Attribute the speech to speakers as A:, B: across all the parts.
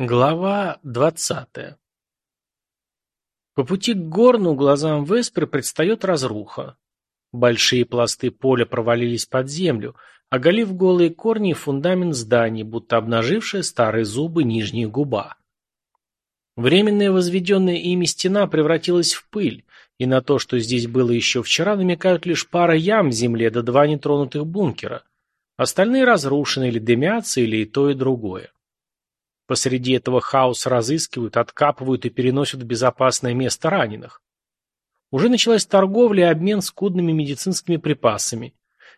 A: Глава двадцатая По пути к горну глазам Веспер предстает разруха. Большие пласты поля провалились под землю, оголив голые корни и фундамент здания, будто обнажившая старые зубы нижняя губа. Временная возведенная ими стена превратилась в пыль, и на то, что здесь было еще вчера, намекают лишь пара ям в земле да два нетронутых бункера. Остальные разрушены или дымятся, или и то, и другое. Посреди этого хаоса разыскивают, откапывают и переносят в безопасное место раненых. Уже началась торговля и обмен скудными медицинскими припасами.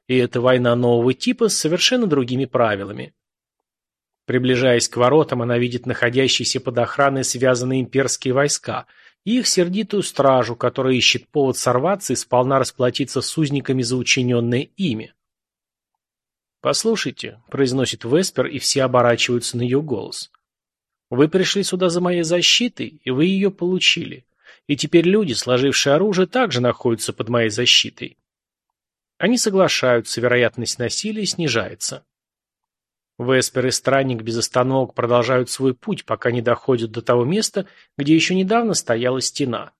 A: И это война нового типа с совершенно другими правилами. Приближаясь к воротам, она видит находящиеся под охраной связанные имперские войска и их сердитую стражу, которая ищет повод сорваться и сполна расплатиться с узниками за учиненное ими. «Послушайте», — произносит Веспер, и все оборачиваются на ее голос. Вы пришли сюда за моей защитой, и вы ее получили. И теперь люди, сложившие оружие, также находятся под моей защитой. Они соглашаются, вероятность насилия снижается. Веспер и Странник без остановок продолжают свой путь, пока не доходят до того места, где еще недавно стояла стена.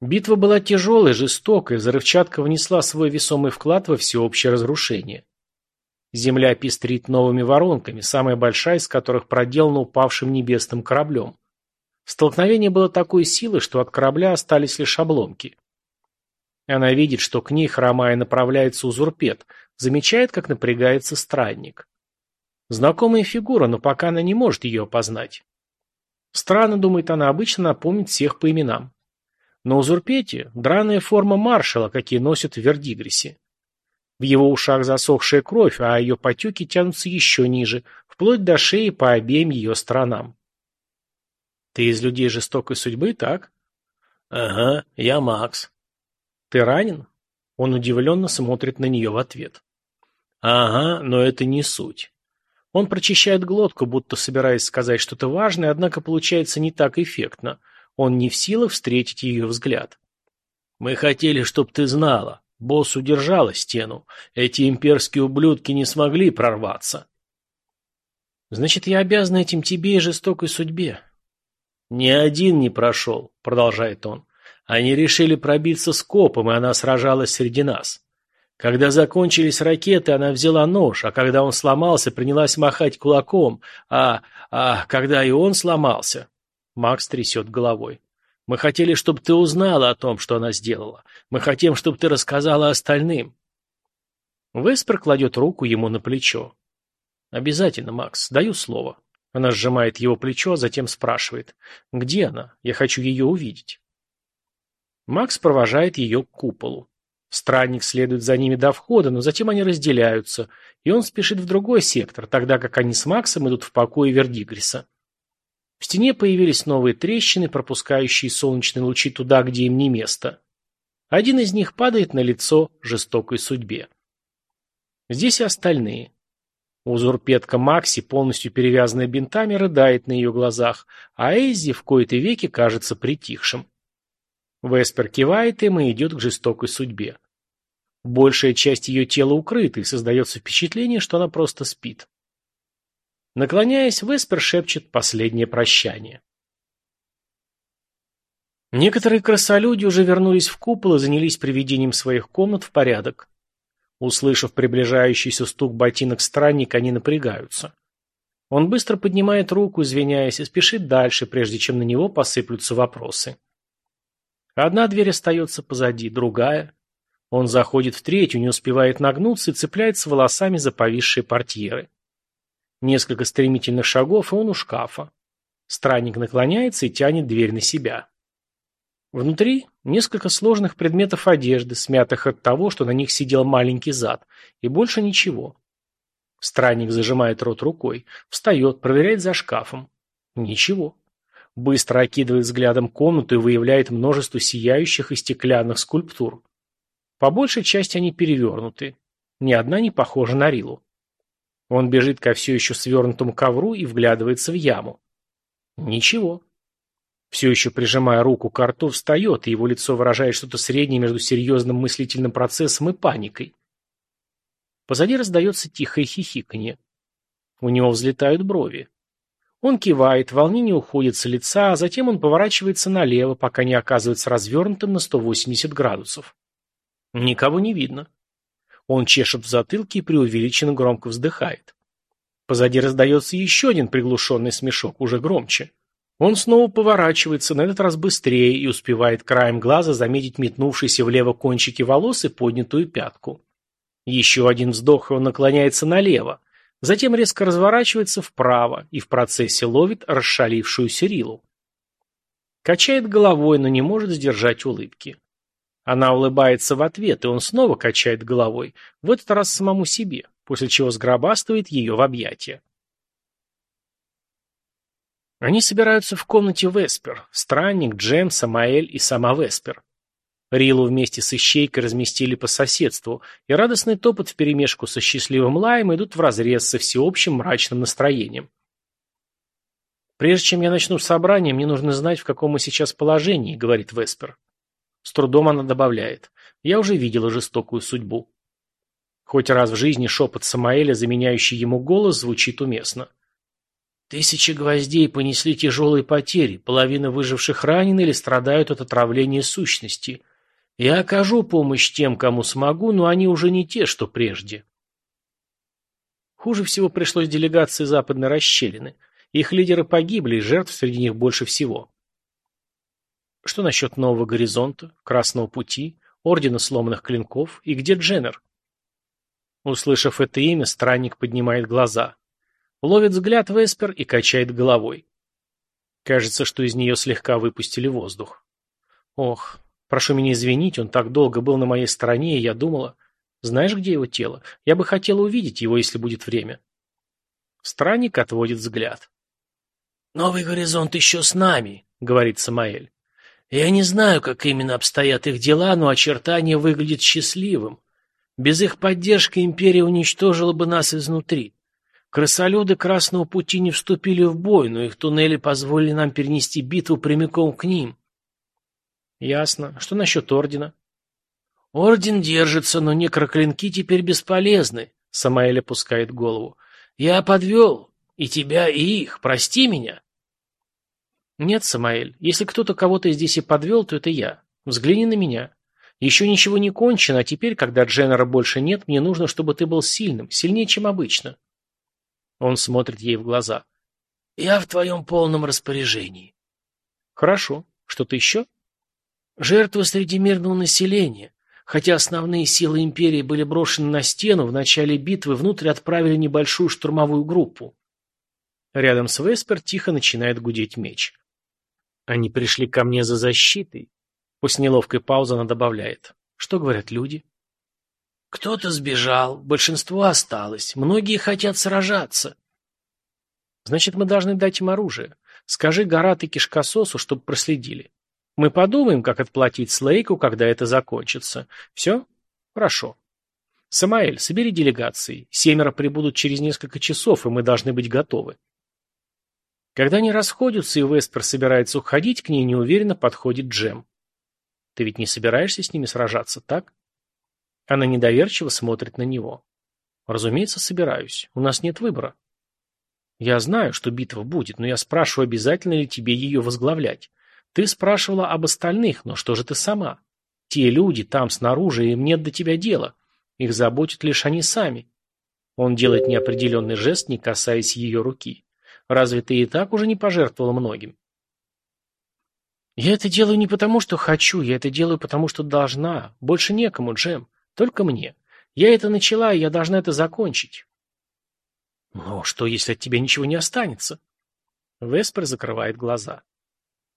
A: Битва была тяжелой, жестокой, взрывчатка внесла свой весомый вклад во всеобщее разрушение. Земля пестрит новыми воронками, самая большая из которых проделана упавшим небесным кораблем. Столкновение было такой силы, что от корабля остались лишь обломки. Она видит, что к ней, хромая, направляется узурпет, замечает, как напрягается странник. Знакомая фигура, но пока она не может ее опознать. Странно, думает она, обычно напомнит всех по именам. Но узурпете – драная форма маршала, какие носят в Вердигресе. В его ушах засохшая кровь, а ее потеки тянутся еще ниже, вплоть до шеи по обеим ее сторонам. «Ты из людей жестокой судьбы, так?» «Ага, я Макс». «Ты ранен?» Он удивленно смотрит на нее в ответ. «Ага, но это не суть». Он прочищает глотку, будто собираясь сказать что-то важное, однако получается не так эффектно. Он не в силах встретить ее взгляд. «Мы хотели, чтоб ты знала. Босс удержала стену. Эти имперские ублюдки не смогли прорваться. Значит, я обязан этим тебе и жестокой судьбе. Ни один не прошел, продолжает он. Они решили пробиться скопом, и она сражалась среди нас. Когда закончились ракеты, она взяла нож, а когда он сломался, принялась махать кулаком, а... а... когда и он сломался... Макс трясет головой. Мы хотели, чтобы ты узнала о том, что она сделала. Мы хотим, чтобы ты рассказала остальным. Веспер кладет руку ему на плечо. Обязательно, Макс, даю слово. Она сжимает его плечо, а затем спрашивает. Где она? Я хочу ее увидеть. Макс провожает ее к куполу. Странник следует за ними до входа, но затем они разделяются, и он спешит в другой сектор, тогда как они с Максом идут в покое Вердигриса. В стене появились новые трещины, пропускающие солнечные лучи туда, где им не место. Один из них падает на лицо жестокой судьбе. Здесь и остальные. Узурпетка Макси, полностью перевязанная бинтами, рыдает на ее глазах, а Эйзи в кои-то веки кажется притихшим. Веспер кивает им и идет к жестокой судьбе. Большая часть ее тела укрыта, и создается впечатление, что она просто спит. Наклоняясь, Веспер шепчет последнее прощание. Некоторые красолюди уже вернулись в купол и занялись приведением своих комнат в порядок. Услышав приближающийся стук ботинок странника, они напрягаются. Он быстро поднимает руку, извиняясь, и спешит дальше, прежде чем на него посыплются вопросы. Одна дверь остается позади, другая. Он заходит в третью, не успевает нагнуться и цепляется волосами за повисшие портьеры. Несколько стремительных шагов, и он у шкафа. Странник наклоняется и тянет дверь на себя. Внутри несколько сложных предметов одежды, смятых от того, что на них сидел маленький зад, и больше ничего. Странник зажимает рот рукой, встает, проверяет за шкафом. Ничего. Быстро окидывает взглядом комнату и выявляет множество сияющих и стеклянных скульптур. По большей части они перевернуты. Ни одна не похожа на Рилу. Он бежит ко все еще свернутому ковру и вглядывается в яму. Ничего. Все еще прижимая руку к рту, встает, и его лицо выражает что-то среднее между серьезным мыслительным процессом и паникой. Позади раздается тихое хихиканье. У него взлетают брови. Он кивает, волнение уходит с лица, а затем он поворачивается налево, пока не оказывается развернутым на 180 градусов. Никого не видно. Он чешет в затылке и преувеличенно громко вздыхает. Позади раздается еще один приглушенный смешок, уже громче. Он снова поворачивается, на этот раз быстрее, и успевает краем глаза заметить метнувшиеся влево кончики волос и поднятую пятку. Еще один вздох, и он наклоняется налево. Затем резко разворачивается вправо и в процессе ловит расшалившуюся Рилу. Качает головой, но не может сдержать улыбки. Она улыбается в ответ, и он снова качает головой, в этот раз самому себе, после чего сгробастывает ее в объятия. Они собираются в комнате Веспер, Странник, Джем, Самаэль и сама Веспер. Рилу вместе с Ищейкой разместили по соседству, и радостный топот вперемешку со счастливым лаем идут вразрез со всеобщим мрачным настроением. «Прежде чем я начну собрание, мне нужно знать, в каком мы сейчас положении», — говорит Веспер. С трудом она добавляет. «Я уже видела жестокую судьбу». Хоть раз в жизни шепот Самаэля, заменяющий ему голос, звучит уместно. Тысячи гвоздей понесли тяжелые потери, половина выживших ранены или страдают от отравления сущности. Я окажу помощь тем, кому смогу, но они уже не те, что прежде. Хуже всего пришлось делегации западной расщелины. Их лидеры погибли, и жертв среди них больше всего. Что насчет нового горизонта, красного пути, ордена сломанных клинков и где Дженнер? Услышав это имя, странник поднимает глаза. Ловит взгляд Веспер и качает головой. Кажется, что из нее слегка выпустили воздух. Ох, Прошу меня извинить, он так долго был на моей стороне, и я думала... Знаешь, где его тело? Я бы хотела увидеть его, если будет время. Странник отводит взгляд. «Новый горизонт еще с нами», — говорит Самаэль. «Я не знаю, как именно обстоят их дела, но очертание выглядит счастливым. Без их поддержки империя уничтожила бы нас изнутри. Крысолюды Красного Пути не вступили в бой, но их туннели позволили нам перенести битву прямиком к ним. Ясно. Что насчет ордена? Орден держится, но некроклинки теперь бесполезны. Самаэль опускает голову. Я подвел и тебя, и их. Прости меня. Нет, Самаэль, если кто-то кого-то здесь и подвел, то это я. Взгляни на меня. Еще ничего не кончено, а теперь, когда Дженнера больше нет, мне нужно, чтобы ты был сильным, сильнее, чем обычно. Он смотрит ей в глаза. Я в твоем полном распоряжении. Хорошо. Что-то еще? Жертвы среди мирного населения. Хотя основные силы империи были брошены на стену, в начале битвы внутрь отправили небольшую штурмовую группу. Рядом с Веспер тихо начинает гудеть меч. Они пришли ко мне за защитой. После неловкой паузы она добавляет. Что говорят люди? Кто-то сбежал, большинство осталось, многие хотят сражаться. Значит, мы должны дать им оружие. Скажи Гарат и Кишкососу, чтобы проследили. Мы подумаем, как отплатить Слейку, когда это закончится. Все? Хорошо. Самаэль, собери делегации. Семеро прибудут через несколько часов, и мы должны быть готовы. Когда они расходятся, и Веспер собирается уходить, к ней неуверенно подходит Джем. Ты ведь не собираешься с ними сражаться, так? Она недоверчиво смотрит на него. Разумеется, собираюсь. У нас нет выбора. Я знаю, что битва будет, но я спрашиваю, обязательно ли тебе ее возглавлять. Ты спрашивала об остальных, но что же ты сама? Те люди там снаружи, им нет до тебя дела. Их заботят лишь они сами. Он делает неопределенный жест, не касаясь ее руки. Разве ты и так уже не пожертвовала многим? Я это делаю не потому, что хочу, я это делаю потому, что должна. Больше некому, Джем. Только мне. Я это начала, и я должна это закончить. Но что, если от тебя ничего не останется? Веспер закрывает глаза.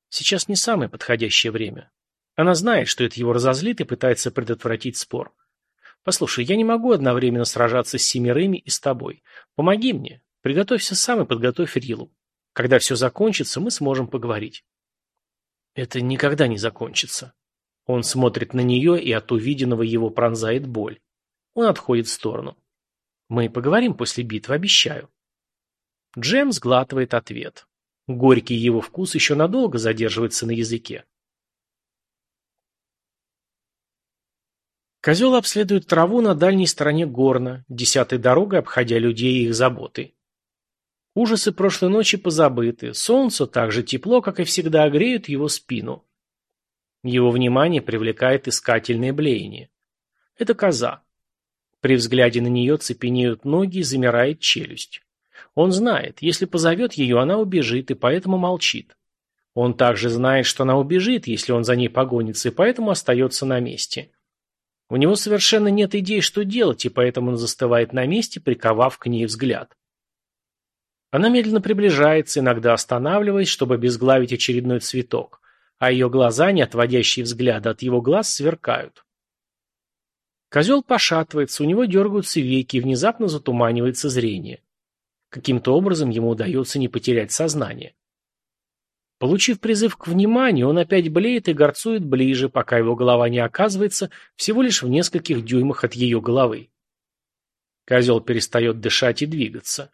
A: Сейчас не самое подходящее время. Она знает, что это его разозлит и пытается предотвратить спор. Послушай, я не могу одновременно сражаться с семерыми и с тобой. Помоги мне. Приготовься сам и подготовь Рилу. Когда все закончится, мы сможем поговорить. Это никогда не закончится. Он смотрит на нее, и от увиденного его пронзает боль. Он отходит в сторону. Мы поговорим после битвы, обещаю. Джем сглатывает ответ. Горький его вкус еще надолго задерживается на языке. Козел обследует траву на дальней стороне горна, десятой дорогой обходя людей и их заботы. Ужасы прошлой ночи позабыты, солнце так же тепло, как и всегда, греют его спину. Его внимание привлекает искательное блеяние. Это коза. При взгляде на нее цепенеют ноги и замирает челюсть. Он знает, если позовет ее, она убежит, и поэтому молчит. Он также знает, что она убежит, если он за ней погонится, и поэтому остается на месте. У него совершенно нет идей, что делать, и поэтому он застывает на месте, приковав к ней взгляд. Она медленно приближается, иногда останавливаясь, чтобы обезглавить очередной цветок, а ее глаза, не отводящие взгляда от его глаз, сверкают. Козел пошатывается, у него дергаются веки, и внезапно затуманивается зрение. Каким-то образом ему удается не потерять сознание. Получив призыв к вниманию, он опять блеет и горцует ближе, пока его голова не оказывается всего лишь в нескольких дюймах от ее головы. Козел перестает дышать и двигаться.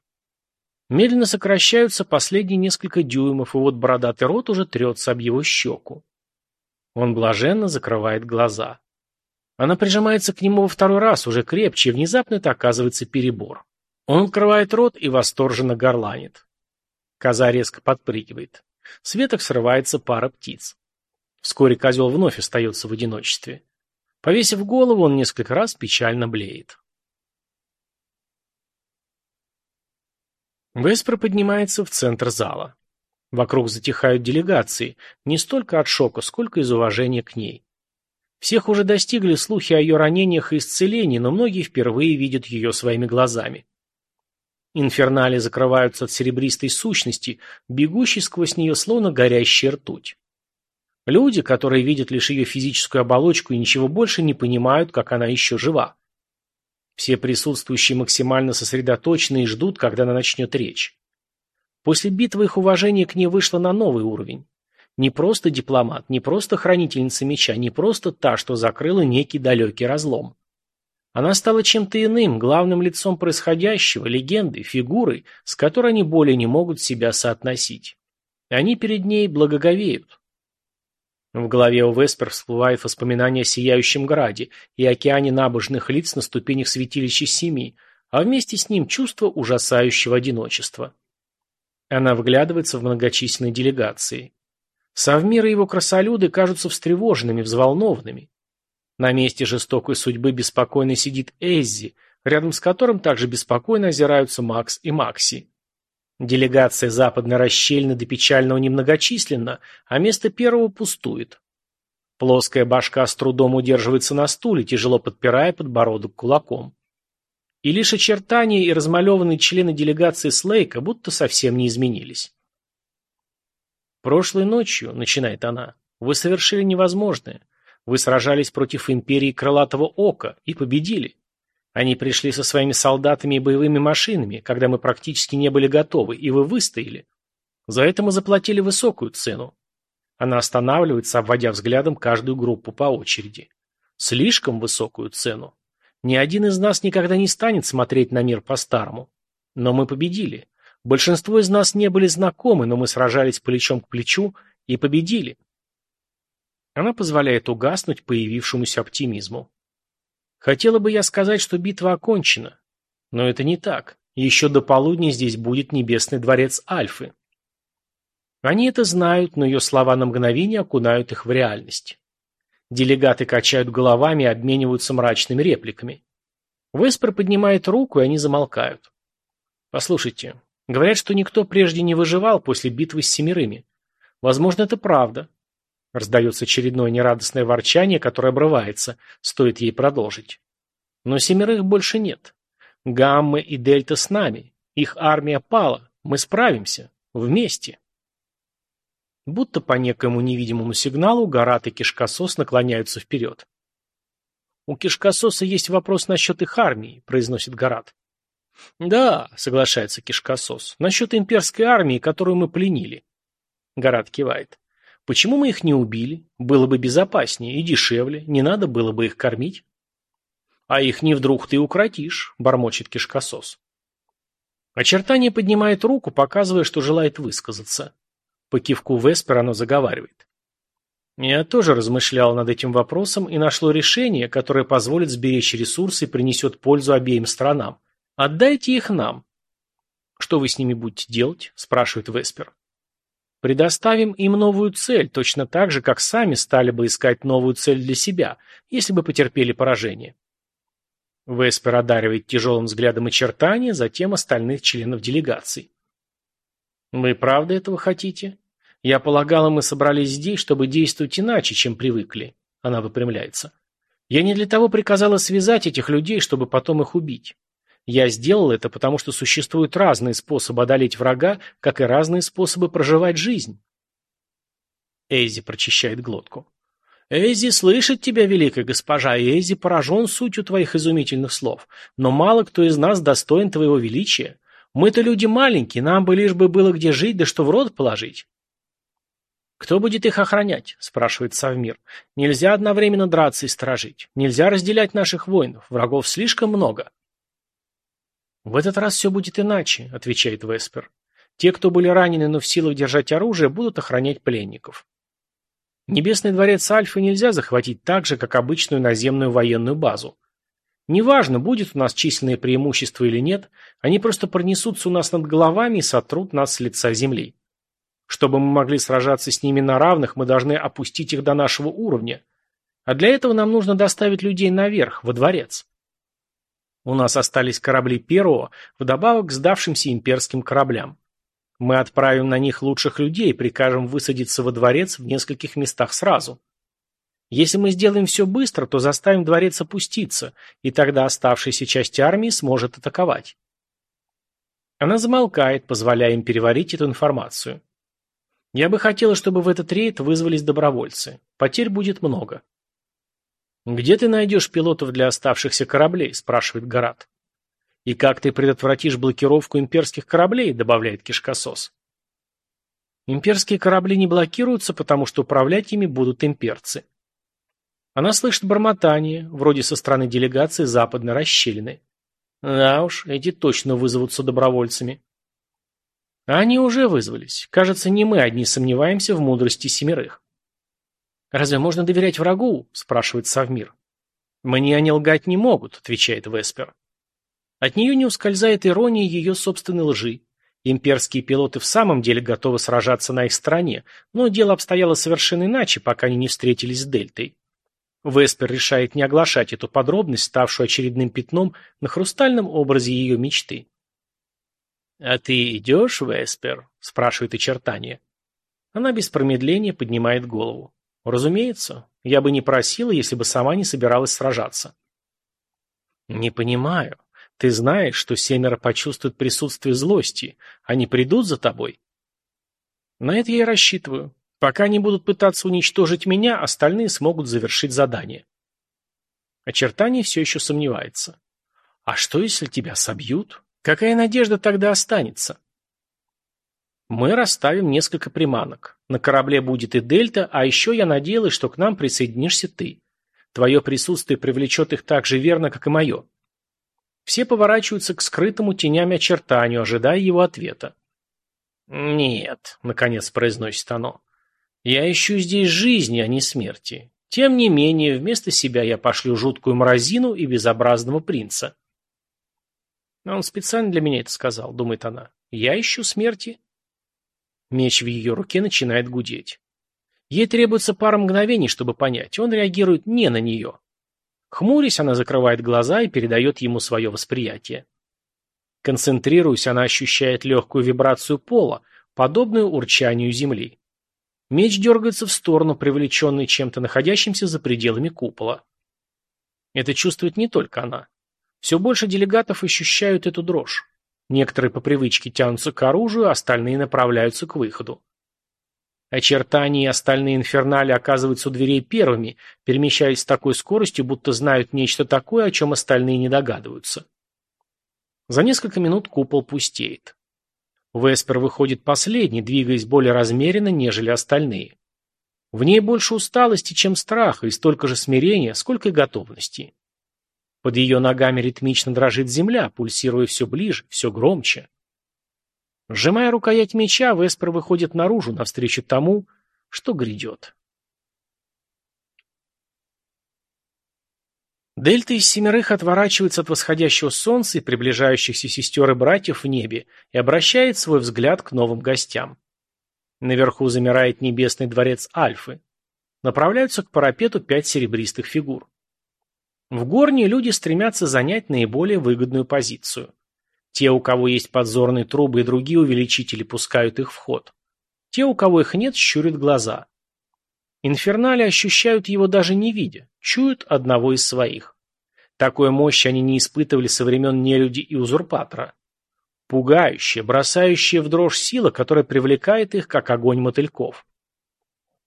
A: Медленно сокращаются последние несколько дюймов, и вот бородатый рот уже трется об его щеку. Он блаженно закрывает глаза. Она прижимается к нему во второй раз, уже крепче, и внезапно это оказывается перебор. Он открывает рот и восторженно горланит. Коза резко подпрыгивает. С веток срывается пара птиц. Вскоре козел вновь остается в одиночестве. Повесив голову, он несколько раз печально блеет. Веспер поднимается в центр зала. Вокруг затихают делегации, не столько от шока, сколько из уважения к ней. Всех уже достигли слухи о ее ранениях и исцелении, но многие впервые видят ее своими глазами. Инфернали закрываются от серебристой сущности, бегущей сквозь нее словно горящая ртуть. Люди, которые видят лишь ее физическую оболочку и ничего больше не понимают, как она еще жива. Все присутствующие максимально сосредоточены и ждут, когда она начнет речь. После битвы их уважение к ней вышло на новый уровень. Не просто дипломат, не просто хранительница меча, не просто та, что закрыла некий далекий разлом. Она стала чем-то иным, главным лицом происходящего, легендой, фигурой, с которой они более не могут себя соотносить. Они перед ней благоговеют. В голове у Веспер всплывает воспоминание о Сияющем Граде и океане набожных лиц на ступенях святилища Семи, а вместе с ним чувство ужасающего одиночества. Она вглядывается в многочисленные делегации. Совмир и его красолюды кажутся встревоженными, взволнованными. На месте жестокой судьбы беспокойно сидит Эззи, рядом с которым также беспокойно озираются Макс и Макси. Делегация западной расщельны до печального немногочисленна, а место первого пустует. Плоская башка с трудом удерживается на стуле, тяжело подпирая подбородок кулаком. И лишь очертания и размалеванные члены делегации Слейка будто совсем не изменились. «Прошлой ночью», — начинает она, — «вы совершили невозможное. Вы сражались против империи Крылатого Ока и победили. Они пришли со своими солдатами и боевыми машинами, когда мы практически не были готовы, и вы выстояли. За это мы заплатили высокую цену. Она останавливается, обводя взглядом каждую группу по очереди. Слишком высокую цену. Ни один из нас никогда не станет смотреть на мир по-старому. Но мы победили. Большинство из нас не были знакомы, но мы сражались плечом к плечу и победили. Она позволяет угаснуть появившемуся оптимизму. Хотела бы я сказать, что битва окончена. Но это не так. Еще до полудня здесь будет небесный дворец Альфы. Они это знают, но ее слова на мгновение окунают их в реальность. Делегаты качают головами и обмениваются мрачными репликами. Веспер поднимает руку, и они замолкают. Послушайте, говорят, что никто прежде не выживал после битвы с семерыми. Возможно, это правда. Раздается очередное нерадостное ворчание, которое обрывается, стоит ей продолжить. Но семерых больше нет. Гаммы и Дельта с нами. Их армия пала. Мы справимся. Вместе. Будто по некоему невидимому сигналу Гарат и Кишкосос наклоняются вперед. «У Кишкососа есть вопрос насчет их армии», — произносит Гарат. «Да», — соглашается Кишкосос, — «насчет имперской армии, которую мы пленили». Гарат кивает. Почему мы их не убили? Было бы безопаснее и дешевле, не надо было бы их кормить. А их не вдруг ты укротишь, бормочет кишкосос. Очертание поднимает руку, показывая, что желает высказаться. По кивку Веспер оно заговаривает. Я тоже размышлял над этим вопросом и нашло решение, которое позволит сберечь ресурсы и принесет пользу обеим странам. Отдайте их нам. «Что вы с ними будете делать?» – спрашивает Веспер. «Предоставим им новую цель, точно так же, как сами стали бы искать новую цель для себя, если бы потерпели поражение». Веспер одаривает тяжелым взглядом очертания, затем остальных членов делегации. «Вы правда этого хотите? Я полагала, мы собрались здесь, чтобы действовать иначе, чем привыкли». Она выпрямляется. «Я не для того приказала связать этих людей, чтобы потом их убить. Я сделал это, потому что существуют разные способы одолеть врага, как и разные способы проживать жизнь». Эйзи прочищает глотку. «Эйзи слышит тебя, великая госпожа, и Эйзи поражен сутью твоих изумительных слов. Но мало кто из нас достоин твоего величия. Мы-то люди маленькие, нам бы лишь бы было где жить, да что в рот положить». «Кто будет их охранять?» – спрашивает Савмир. «Нельзя одновременно драться и сторожить. Нельзя разделять наших воинов. Врагов слишком много». «В этот раз все будет иначе», – отвечает Веспер. «Те, кто были ранены, но в силах держать оружие, будут охранять пленников. Небесный дворец Альфы нельзя захватить так же, как обычную наземную военную базу. Неважно, будет у нас численное преимущество или нет, они просто пронесутся у нас над головами и сотрут нас с лица земли. Чтобы мы могли сражаться с ними на равных, мы должны опустить их до нашего уровня. А для этого нам нужно доставить людей наверх, во дворец. У нас остались корабли первого, вдобавок к сдавшимся имперским кораблям. Мы отправим на них лучших людей и прикажем высадиться во дворец в нескольких местах сразу. Если мы сделаем все быстро, то заставим дворец опуститься, и тогда оставшаяся часть армии сможет атаковать. Она замолкает, позволяя им переварить эту информацию. Я бы хотела, чтобы в этот рейд вызвались добровольцы. Потерь будет много. «Где ты найдешь пилотов для оставшихся кораблей?» – спрашивает Гарат. «И как ты предотвратишь блокировку имперских кораблей?» – добавляет Кишкосос. Имперские корабли не блокируются, потому что управлять ими будут имперцы. Она слышит бормотание, вроде со стороны делегации западной расщелины. Да уж, эти точно вызовутся добровольцами. они уже вызвались. Кажется, не мы одни сомневаемся в мудрости семерых. «Разве можно доверять врагу?» – спрашивает Савмир. «Мне они лгать не могут», – отвечает Веспер. От нее не ускользает ирония ее собственной лжи. Имперские пилоты в самом деле готовы сражаться на их стороне, но дело обстояло совершенно иначе, пока они не встретились с Дельтой. Веспер решает не оглашать эту подробность, ставшую очередным пятном на хрустальном образе ее мечты. «А ты идешь, Веспер?» – спрашивает очертание. Она без промедления поднимает голову. «Разумеется. Я бы не просила, если бы сама не собиралась сражаться». «Не понимаю. Ты знаешь, что семеро почувствуют присутствие злости. Они придут за тобой? На это я и рассчитываю. Пока они будут пытаться уничтожить меня, остальные смогут завершить задание. Очертание все еще сомневается. А что, если тебя собьют? Какая надежда тогда останется? Мы расставим несколько приманок. На корабле будет и Дельта, а еще я надеялась, что к нам присоединишься ты. Твое присутствие привлечет их так же верно, как и мое. Все поворачиваются к скрытому тенями очертанию, ожидая его ответа. «Нет», — наконец произносит оно, — «я ищу здесь жизни, а не смерти. Тем не менее, вместо себя я пошлю жуткую мразину и безобразного принца». «Он специально для меня это сказал», — думает она. «Я ищу смерти». Меч в ее руке начинает гудеть. Ей требуется пара мгновений, чтобы понять, он реагирует не на нее. Хмурясь, она закрывает глаза и передает ему свое восприятие. Концентрируясь, она ощущает легкую вибрацию пола, подобную урчанию земли. Меч дергается в сторону, привлеченный чем-то находящимся за пределами купола. Это чувствует не только она. Все больше делегатов ощущают эту дрожь. Некоторые по привычке тянутся к оружию, остальные направляются к выходу. Очертания и остальные инфернали оказываются у дверей первыми, перемещаясь с такой скоростью, будто знают нечто такое, о чем остальные не догадываются. За несколько минут купол пустеет. Веспер выходит последний, двигаясь более размеренно, нежели остальные. В ней больше усталости, чем страха, и столько же смирения, сколько и готовности. Под ее ногами ритмично дрожит земля, пульсируя все ближе, все громче. Сжимая рукоять меча, Веспер выходит наружу, навстречу тому, что грядет. Дельта из семерых отворачивается от восходящего солнца и приближающихся сестер и братьев в небе и обращает свой взгляд к новым гостям. Наверху замирает небесный дворец Альфы. Направляются к парапету пять серебристых фигур. В горне люди стремятся занять наиболее выгодную позицию. Те, у кого есть подзорные трубы и другие увеличители, пускают их в ход. Те, у кого их нет, щурят глаза. Инфернали ощущают его даже не видя, чуют одного из своих. Такой мощи они не испытывали со времен нелюди и узурпатора. Пугающая, бросающая в дрожь сила, которая привлекает их, как огонь мотыльков.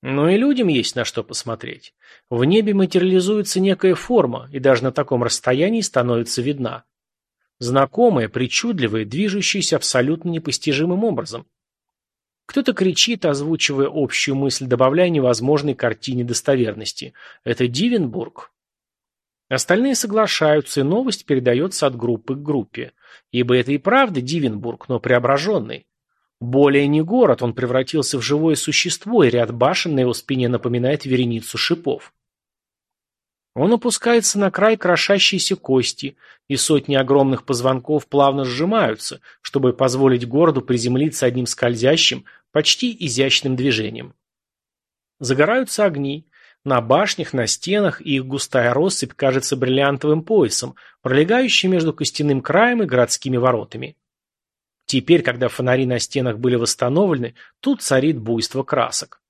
A: Но и людям есть на что посмотреть. В небе материализуется некая форма, и даже на таком расстоянии становится видна. Знакомая, причудливая, движущаяся абсолютно непостижимым образом. Кто-то кричит, озвучивая общую мысль, добавляя невозможной картине достоверности. Это Дивенбург. Остальные соглашаются, и новость передается от группы к группе. Ибо это и правда Дивенбург, но преображенный. Более не город, он превратился в живое существо, и ряд башен на его спине напоминает вереницу шипов. Он опускается на край крошащейся кости, и сотни огромных позвонков плавно сжимаются, чтобы позволить городу приземлиться одним скользящим, почти изящным движением. Загораются огни. На башнях, на стенах их густая россыпь кажется бриллиантовым поясом, пролегающим между костяным краем и городскими воротами. Теперь, когда фонари на стенах были восстановлены, тут царит буйство красок.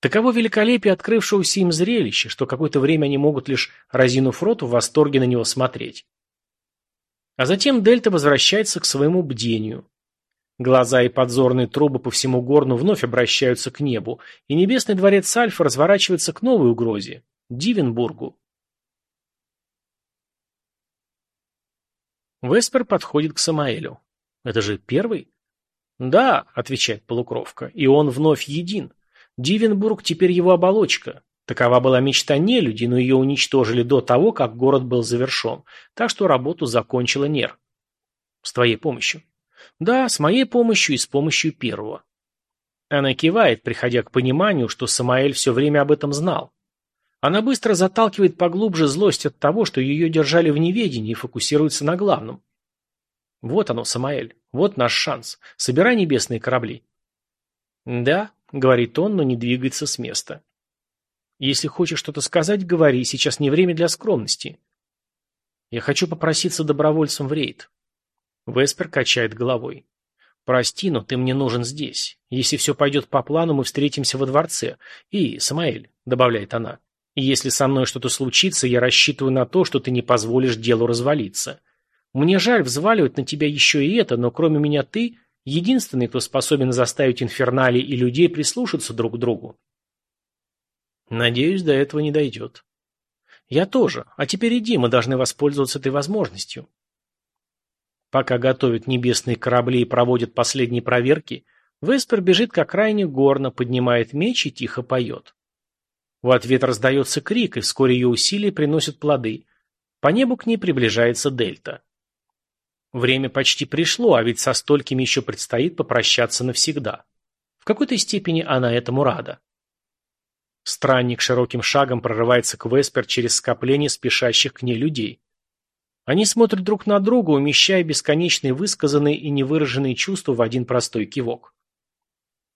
A: Таково великолепие открывшегося им зрелища, что какое-то время они могут лишь, разинув рот, в восторге на него смотреть. А затем Дельта возвращается к своему бдению. Глаза и подзорные трубы по всему горну вновь обращаются к небу, и небесный дворец Альфа разворачивается к новой угрозе – Дивенбургу. Веспер подходит к Самаэлю. «Это же первый?» «Да», – отвечает полукровка, – «и он вновь един. Дивенбург теперь его оболочка. Такова была мечта нелюди, но ее уничтожили до того, как город был завершен, так что работу закончила Нер. С твоей помощью. Да, с моей помощью и с помощью первого. Она кивает, приходя к пониманию, что Самаэль все время об этом знал. Она быстро заталкивает поглубже злость от того, что ее держали в неведении и фокусируется на главном. Вот оно, Самаэль, вот наш шанс. Собирай небесные корабли. Да, говорит он, но не двигается с места. Если хочешь что-то сказать, говори, сейчас не время для скромности. Я хочу попроситься добровольцем в рейд. Веспер качает головой. «Прости, но ты мне нужен здесь. Если все пойдет по плану, мы встретимся во дворце. И, Самаэль», — добавляет она, — «и если со мной что-то случится, я рассчитываю на то, что ты не позволишь делу развалиться. Мне жаль взваливать на тебя еще и это, но кроме меня ты — единственный, кто способен заставить инфернали и людей прислушаться друг к другу». «Надеюсь, до этого не дойдет». «Я тоже. А теперь иди, мы должны воспользоваться этой возможностью». Пока готовят небесные корабли и проводят последние проверки, Веспер бежит к окраине горна, поднимает меч и тихо поет. В ответ раздается крик, и вскоре ее усилия приносят плоды. По небу к ней приближается дельта. Время почти пришло, а ведь со столькими еще предстоит попрощаться навсегда. В какой-то степени она этому рада. Странник широким шагом прорывается к Веспер через скопление спешащих к ней людей. Они смотрят друг на друга, умещая бесконечные высказанные и невыраженные чувства в один простой кивок.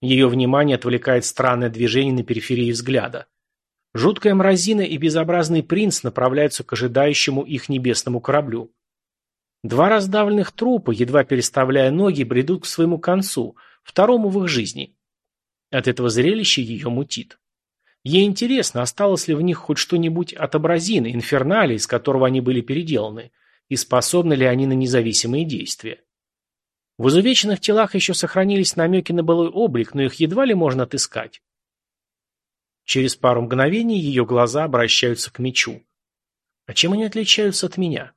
A: Ее внимание отвлекает странное движение на периферии взгляда. Жуткая мразина и безобразный принц направляются к ожидающему их небесному кораблю. Два раздавленных трупа, едва переставляя ноги, бредут к своему концу, второму в их жизни. От этого зрелища ее мутит. Ей интересно, осталось ли в них хоть что-нибудь от абразины, инфернали, из которого они были переделаны, и способны ли они на независимые действия. В изувеченных телах еще сохранились намеки на былой облик, но их едва ли можно отыскать. Через пару мгновений ее глаза обращаются к мечу. А чем они отличаются от меня?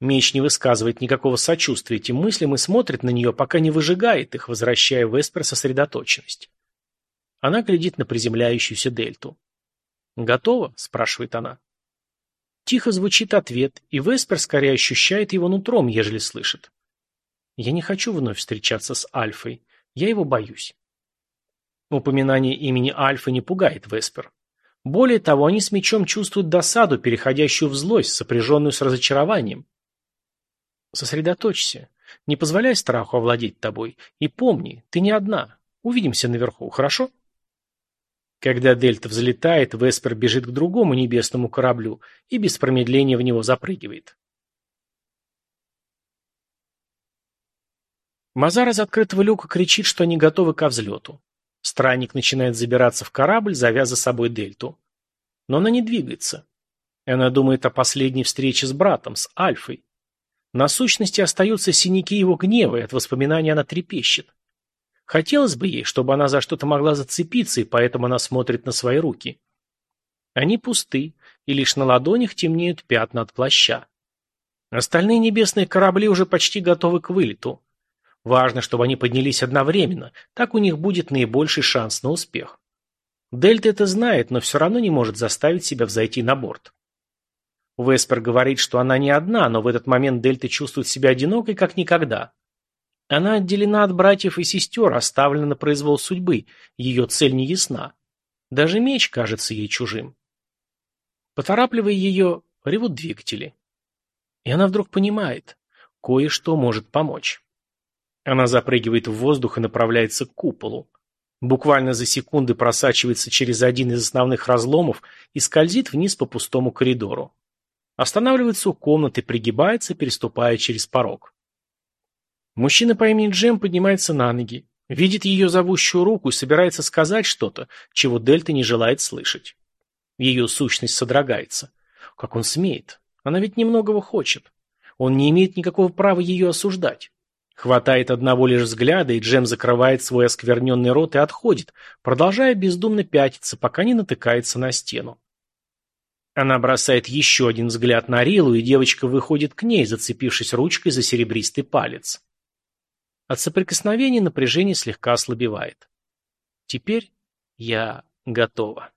A: Меч не высказывает никакого сочувствия этим мыслям и смотрит на нее, пока не выжигает их, возвращая в Эспер сосредоточенность. Она глядит на приземляющуюся дельту. «Готово?» – спрашивает она. Тихо звучит ответ, и Веспер скорее ощущает его нутром, ежели слышит. «Я не хочу вновь встречаться с Альфой. Я его боюсь». Упоминание имени Альфы не пугает Веспер. Более того, они с мечом чувствуют досаду, переходящую в злость, сопряженную с разочарованием. Сосредоточься. Не позволяй страху овладеть тобой. И помни, ты не одна. Увидимся наверху, хорошо? Когда Дельта взлетает, Веспер бежит к другому небесному кораблю и без промедления в него запрыгивает. Мазар из открытого люка кричит, что они готовы ко взлету. Странник начинает забираться в корабль, завяза с собой Дельту. Но она не двигается. Она думает о последней встрече с братом, с Альфой. На сущности остаются синяки его гнева, и от воспоминаний она трепещет. Хотелось бы ей, чтобы она за что-то могла зацепиться, и поэтому она смотрит на свои руки. Они пусты, и лишь на ладонях темнеют пятна от плаща. Остальные небесные корабли уже почти готовы к вылету. Важно, чтобы они поднялись одновременно, так у них будет наибольший шанс на успех. Дельта это знает, но все равно не может заставить себя взойти на борт. Веспер говорит, что она не одна, но в этот момент Дельта чувствует себя одинокой, как никогда. Она отделена от братьев и сестер, оставлена на произвол судьбы, ее цель не ясна. Даже меч кажется ей чужим. Поторапливая ее, ревут двигатели. И она вдруг понимает, кое-что может помочь. Она запрыгивает в воздух и направляется к куполу. Буквально за секунды просачивается через один из основных разломов и скользит вниз по пустому коридору. Останавливается у комнаты, пригибается, переступая через порог. Мужчина по имени Джем поднимается на ноги, видит ее зовущую руку и собирается сказать что-то, чего Дельта не желает слышать. Ее сущность содрогается. Как он смеет? Она ведь немногого хочет. Он не имеет никакого права ее осуждать. Хватает одного лишь взгляда, и Джем закрывает свой оскверненный рот и отходит, продолжая бездумно пятиться, пока не натыкается на стену. Она бросает еще один взгляд на Рилу, и девочка выходит к ней, зацепившись ручкой за серебристый палец. От соприкосновения напряжение слегка ослабевает. Теперь я готова.